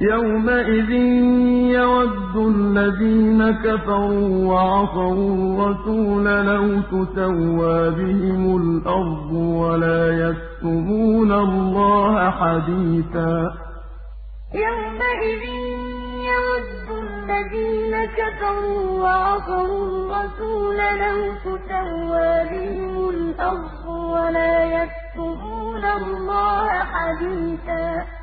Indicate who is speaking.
Speaker 1: يَوْمَئِذٍ يَوَدُّ الَّذِينَ كَفَرُوا وَعَصَوُا الرَّسُولَ لَوْ تُسَوَّىٰ بِهِمُ الْأَرْضُ وَلَا يَكْتُمُونَ اللَّهَ حَدِيثًا يَوْمَئِذٍ يَوَدُّ الَّذِينَ كَفَرُوا وَعَصَوُا الرَّسُولَ لَوْ تُسَوَّىٰ بِهِمُ الْأَرْضُ وَلَا يَكْتُمُونَ اللَّهَ حَدِيثًا